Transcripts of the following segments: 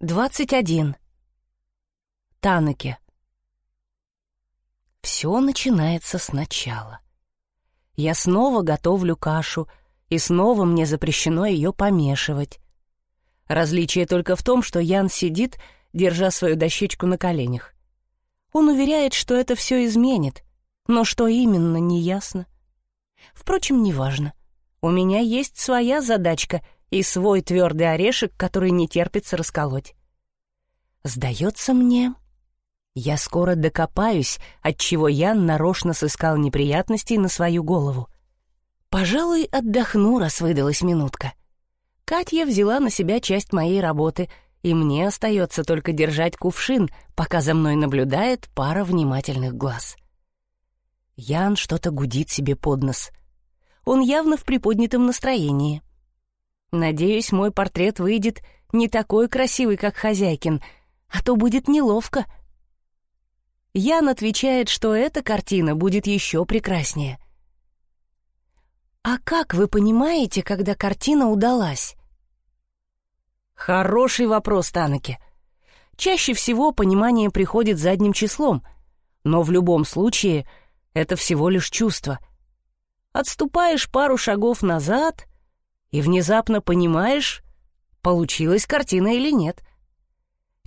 21. Танеке. Все начинается сначала. Я снова готовлю кашу, и снова мне запрещено ее помешивать. Различие только в том, что Ян сидит, держа свою дощечку на коленях. Он уверяет, что это все изменит, но что именно, неясно. Впрочем, неважно. У меня есть своя задачка — и свой твердый орешек, который не терпится расколоть. Сдается мне, я скоро докопаюсь, отчего Ян нарочно сыскал неприятностей на свою голову. Пожалуй, отдохну, раз выдалась минутка. Катя взяла на себя часть моей работы, и мне остается только держать кувшин, пока за мной наблюдает пара внимательных глаз. Ян что-то гудит себе под нос. Он явно в приподнятом настроении. Надеюсь, мой портрет выйдет не такой красивый, как хозяйкин, а то будет неловко. Ян отвечает, что эта картина будет еще прекраснее. А как вы понимаете, когда картина удалась? Хороший вопрос, Танаки. Чаще всего понимание приходит задним числом, но в любом случае это всего лишь чувство. Отступаешь пару шагов назад — и внезапно понимаешь, получилась картина или нет.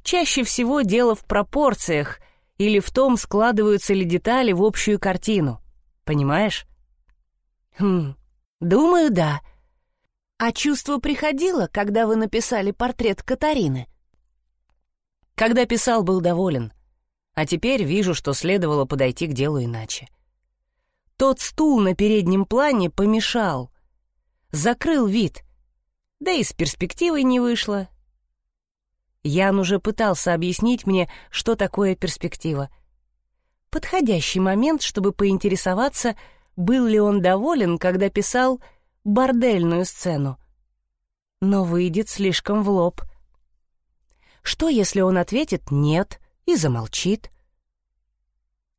Чаще всего дело в пропорциях или в том, складываются ли детали в общую картину. Понимаешь? Хм, думаю, да. А чувство приходило, когда вы написали портрет Катарины? Когда писал, был доволен. А теперь вижу, что следовало подойти к делу иначе. Тот стул на переднем плане помешал, закрыл вид. Да и с перспективой не вышло. Ян уже пытался объяснить мне, что такое перспектива. Подходящий момент, чтобы поинтересоваться, был ли он доволен, когда писал бордельную сцену. Но выйдет слишком в лоб. Что, если он ответит «нет» и замолчит?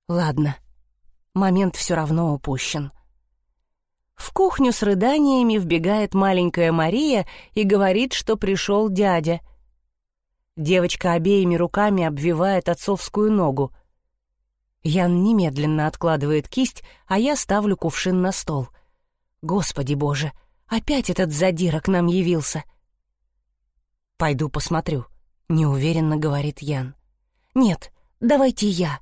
Ладно, момент все равно упущен. В кухню с рыданиями вбегает маленькая Мария и говорит, что пришел дядя. Девочка обеими руками обвивает отцовскую ногу. Ян немедленно откладывает кисть, а я ставлю кувшин на стол. Господи боже, опять этот задира к нам явился. «Пойду посмотрю», — неуверенно говорит Ян. «Нет, давайте я».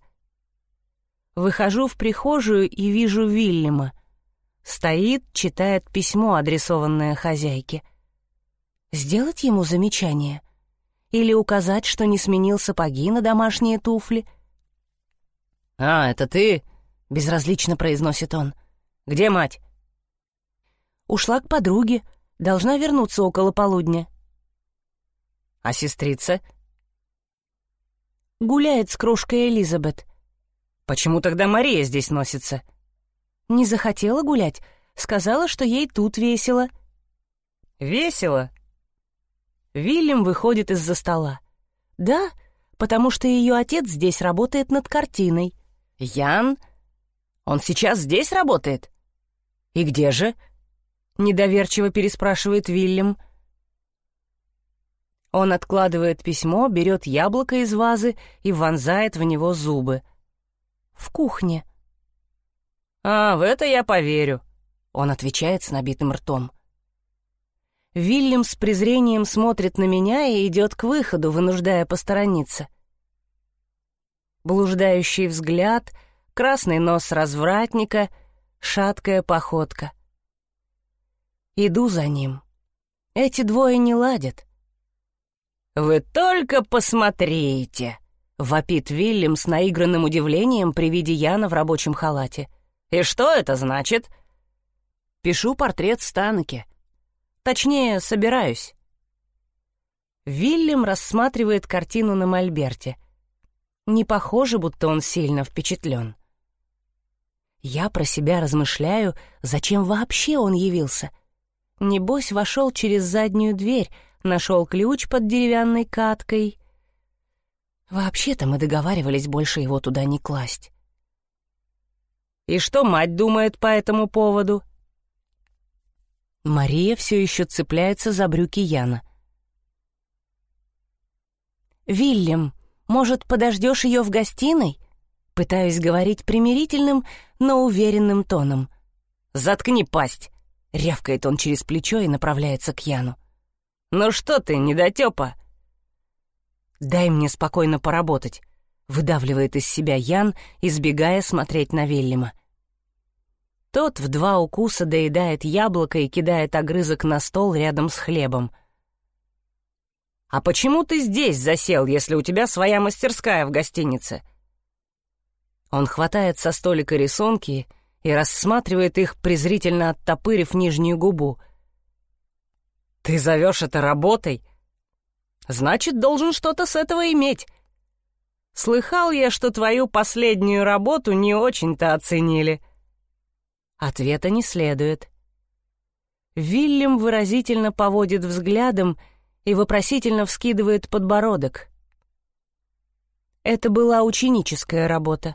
Выхожу в прихожую и вижу Вильяма. Стоит, читает письмо, адресованное хозяйке. Сделать ему замечание? Или указать, что не сменил сапоги на домашние туфли? «А, это ты?» — безразлично произносит он. «Где мать?» «Ушла к подруге. Должна вернуться около полудня». «А сестрица?» «Гуляет с кружкой Элизабет». «Почему тогда Мария здесь носится?» Не захотела гулять, сказала, что ей тут весело. Весело? Вильям выходит из-за стола. Да, потому что ее отец здесь работает над картиной. Ян? Он сейчас здесь работает? И где же? Недоверчиво переспрашивает Вильям. Он откладывает письмо, берет яблоко из вазы и вонзает в него зубы. В кухне. «А, в это я поверю», — он отвечает с набитым ртом. Вильям с презрением смотрит на меня и идет к выходу, вынуждая посторониться. Блуждающий взгляд, красный нос развратника, шаткая походка. Иду за ним. Эти двое не ладят. «Вы только посмотрите!» — вопит Вильям с наигранным удивлением при виде Яна в рабочем халате — «И что это значит?» «Пишу портрет Станки. Точнее, собираюсь». Вильям рассматривает картину на мольберте. Не похоже, будто он сильно впечатлен. Я про себя размышляю, зачем вообще он явился. Небось, вошел через заднюю дверь, нашел ключ под деревянной каткой. Вообще-то мы договаривались больше его туда не класть. И что мать думает по этому поводу?» Мария все еще цепляется за брюки Яна. «Вильям, может, подождешь ее в гостиной?» Пытаюсь говорить примирительным, но уверенным тоном. «Заткни пасть!» — рявкает он через плечо и направляется к Яну. «Ну что ты, недотёпа?» «Дай мне спокойно поработать», — выдавливает из себя Ян, избегая смотреть на Вильяма. Тот в два укуса доедает яблоко и кидает огрызок на стол рядом с хлебом. «А почему ты здесь засел, если у тебя своя мастерская в гостинице?» Он хватает со столика рисунки и рассматривает их, презрительно оттопырив нижнюю губу. «Ты зовешь это работой? Значит, должен что-то с этого иметь. Слыхал я, что твою последнюю работу не очень-то оценили». Ответа не следует. Вильям выразительно поводит взглядом и вопросительно вскидывает подбородок. Это была ученическая работа.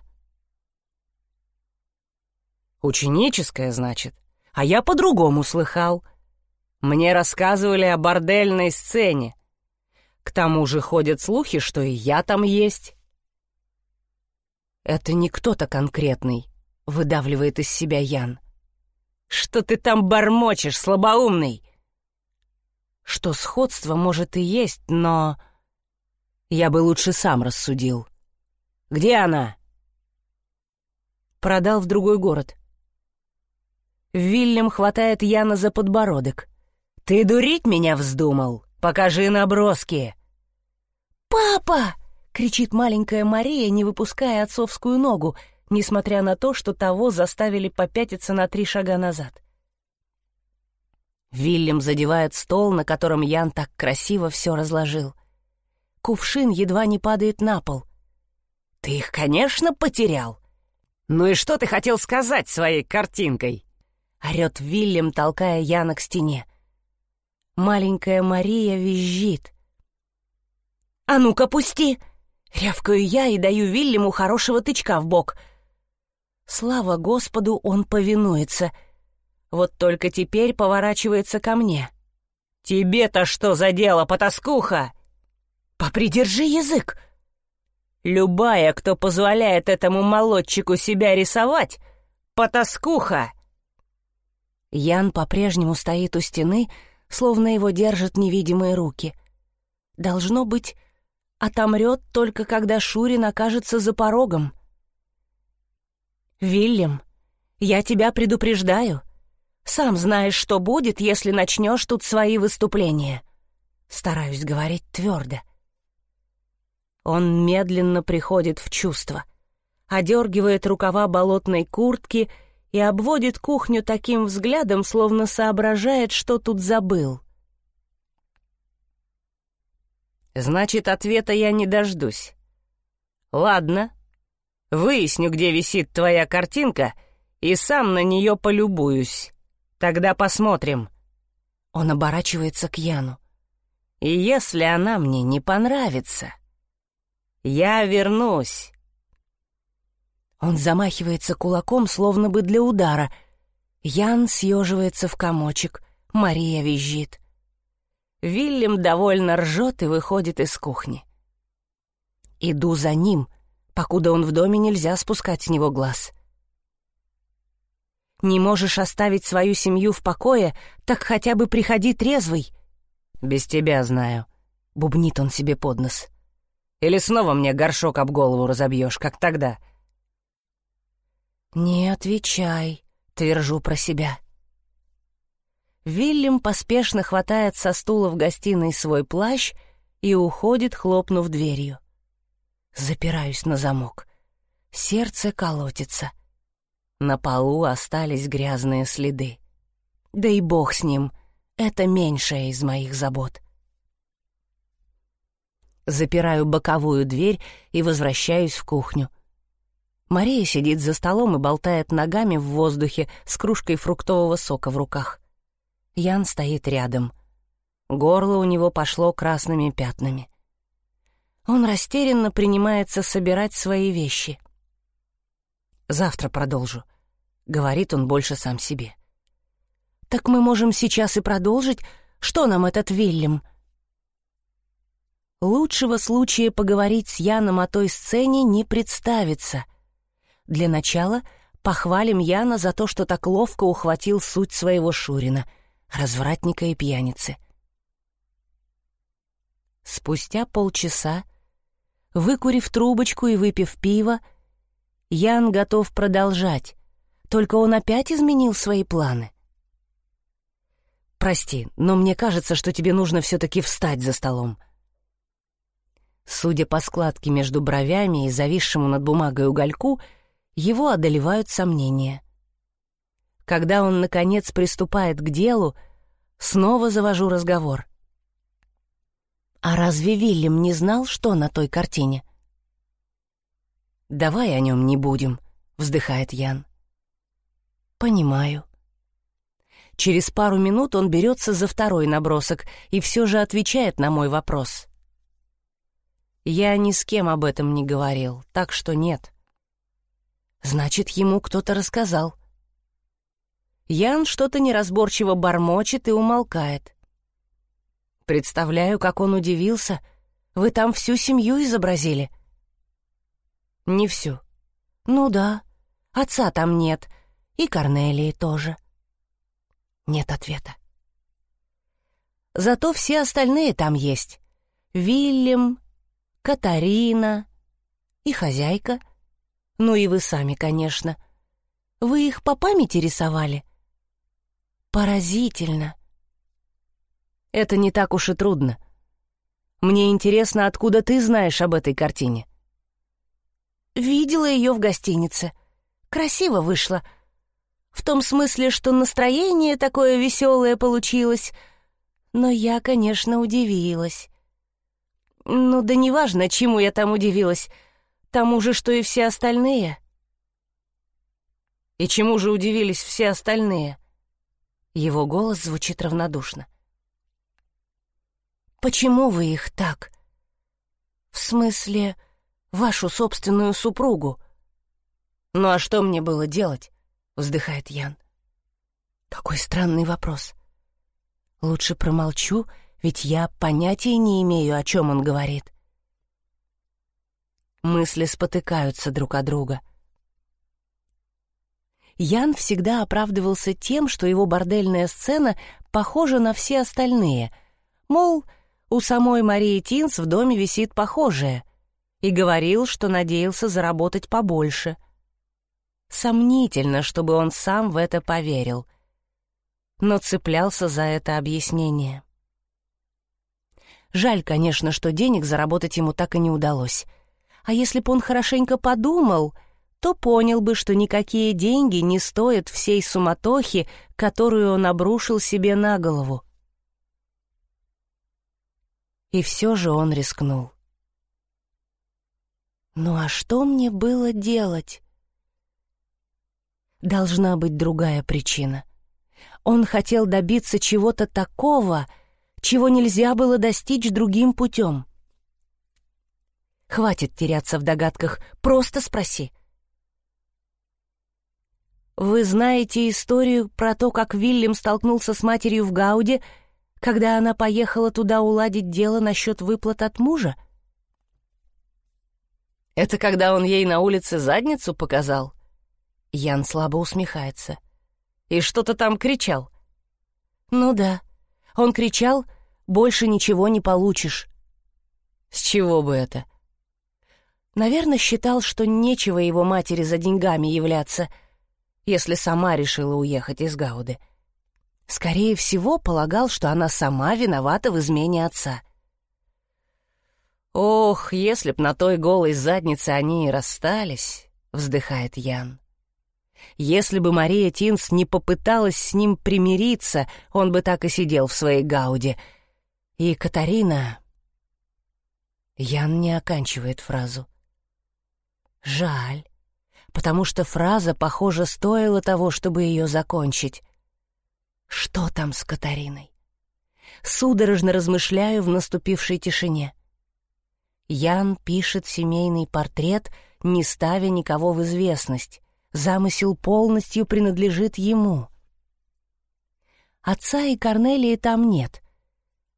Ученическая, значит? А я по-другому слыхал. Мне рассказывали о бордельной сцене. К тому же ходят слухи, что и я там есть. Это не кто-то конкретный, выдавливает из себя Ян. Что ты там бормочешь, слабоумный? Что сходство может и есть, но... Я бы лучше сам рассудил. Где она? Продал в другой город. Вильям хватает Яна за подбородок. «Ты дурить меня вздумал? Покажи наброски!» «Папа!» — кричит маленькая Мария, не выпуская отцовскую ногу, несмотря на то, что того заставили попятиться на три шага назад. Вильям задевает стол, на котором Ян так красиво все разложил. Кувшин едва не падает на пол. «Ты их, конечно, потерял! Ну и что ты хотел сказать своей картинкой?» Орет Вильям, толкая Яна к стене. Маленькая Мария визжит. «А ну-ка, пусти!» Рявкаю я и даю Вильяму хорошего тычка в бок. Слава Господу, он повинуется. Вот только теперь поворачивается ко мне. «Тебе-то что за дело, потаскуха?» «Попридержи язык!» «Любая, кто позволяет этому молодчику себя рисовать, потаскуха!» Ян по-прежнему стоит у стены, словно его держат невидимые руки. Должно быть, отомрет только когда Шурин окажется за порогом. «Вильям, я тебя предупреждаю. Сам знаешь, что будет, если начнешь тут свои выступления». Стараюсь говорить твердо. Он медленно приходит в чувство, одергивает рукава болотной куртки — и обводит кухню таким взглядом, словно соображает, что тут забыл. «Значит, ответа я не дождусь. Ладно, выясню, где висит твоя картинка, и сам на нее полюбуюсь. Тогда посмотрим». Он оборачивается к Яну. «И если она мне не понравится, я вернусь». Он замахивается кулаком, словно бы для удара. Ян съеживается в комочек. Мария визжит. Вильям довольно ржет и выходит из кухни. Иду за ним, покуда он в доме нельзя спускать с него глаз. Не можешь оставить свою семью в покое, так хотя бы приходи трезвый. Без тебя знаю, — бубнит он себе под нос. Или снова мне горшок об голову разобьешь, как тогда — «Не отвечай», — твержу про себя. Вильям поспешно хватает со стула в гостиной свой плащ и уходит, хлопнув дверью. Запираюсь на замок. Сердце колотится. На полу остались грязные следы. Да и бог с ним, это меньшая из моих забот. Запираю боковую дверь и возвращаюсь в кухню. Мария сидит за столом и болтает ногами в воздухе с кружкой фруктового сока в руках. Ян стоит рядом. Горло у него пошло красными пятнами. Он растерянно принимается собирать свои вещи. «Завтра продолжу», — говорит он больше сам себе. «Так мы можем сейчас и продолжить. Что нам этот Вильям?» Лучшего случая поговорить с Яном о той сцене не представится. Для начала похвалим Яна за то, что так ловко ухватил суть своего Шурина, развратника и пьяницы. Спустя полчаса, выкурив трубочку и выпив пиво, Ян готов продолжать, только он опять изменил свои планы. «Прости, но мне кажется, что тебе нужно все-таки встать за столом», Судя по складке между бровями и зависшему над бумагой угольку, его одолевают сомнения. Когда он, наконец, приступает к делу, снова завожу разговор. «А разве Вильям не знал, что на той картине?» «Давай о нем не будем», — вздыхает Ян. «Понимаю». Через пару минут он берется за второй набросок и все же отвечает на мой вопрос. Я ни с кем об этом не говорил, так что нет. Значит, ему кто-то рассказал. Ян что-то неразборчиво бормочет и умолкает. Представляю, как он удивился. Вы там всю семью изобразили? Не всю. Ну да, отца там нет, и Корнелии тоже. Нет ответа. Зато все остальные там есть. Вильям, Катарина и хозяйка. Ну и вы сами, конечно. Вы их по памяти рисовали? Поразительно. Это не так уж и трудно. Мне интересно, откуда ты знаешь об этой картине. Видела ее в гостинице. Красиво вышло. В том смысле, что настроение такое веселое получилось. Но я, конечно, удивилась. Ну да неважно, чему я там удивилась. Тому же, что и все остальные. И чему же удивились все остальные? Его голос звучит равнодушно. Почему вы их так? В смысле, вашу собственную супругу? Ну а что мне было делать? Вздыхает Ян. Какой странный вопрос. Лучше промолчу ведь я понятия не имею, о чем он говорит. Мысли спотыкаются друг о друга. Ян всегда оправдывался тем, что его бордельная сцена похожа на все остальные. Мол, у самой Марии Тинс в доме висит похожее. И говорил, что надеялся заработать побольше. Сомнительно, чтобы он сам в это поверил. Но цеплялся за это объяснение. Жаль, конечно, что денег заработать ему так и не удалось. А если бы он хорошенько подумал, то понял бы, что никакие деньги не стоят всей суматохи, которую он обрушил себе на голову. И все же он рискнул. Ну а что мне было делать? Должна быть другая причина. Он хотел добиться чего-то такого, чего нельзя было достичь другим путем. Хватит теряться в догадках, просто спроси. Вы знаете историю про то, как Вильям столкнулся с матерью в Гауде, когда она поехала туда уладить дело насчет выплат от мужа? Это когда он ей на улице задницу показал? Ян слабо усмехается. И что-то там кричал. Ну да, он кричал больше ничего не получишь. С чего бы это? Наверное, считал, что нечего его матери за деньгами являться, если сама решила уехать из Гауды. Скорее всего, полагал, что она сама виновата в измене отца. «Ох, если б на той голой заднице они и расстались», — вздыхает Ян. Если бы Мария Тинс не попыталась с ним примириться, он бы так и сидел в своей Гауде — и Катарина... Ян не оканчивает фразу. Жаль, потому что фраза, похоже, стоила того, чтобы ее закончить. Что там с Катариной? Судорожно размышляю в наступившей тишине. Ян пишет семейный портрет, не ставя никого в известность. Замысел полностью принадлежит ему. Отца и Корнелии там нет,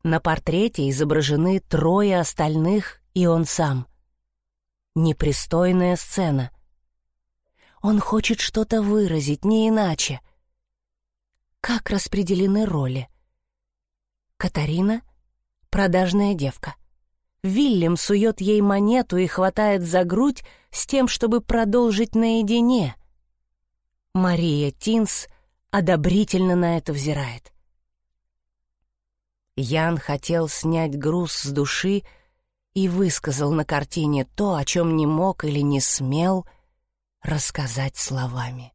На портрете изображены трое остальных и он сам. Непристойная сцена. Он хочет что-то выразить, не иначе. Как распределены роли? Катарина — продажная девка. Вильям сует ей монету и хватает за грудь с тем, чтобы продолжить наедине. Мария Тинс одобрительно на это взирает. Ян хотел снять груз с души и высказал на картине то, о чем не мог или не смел рассказать словами.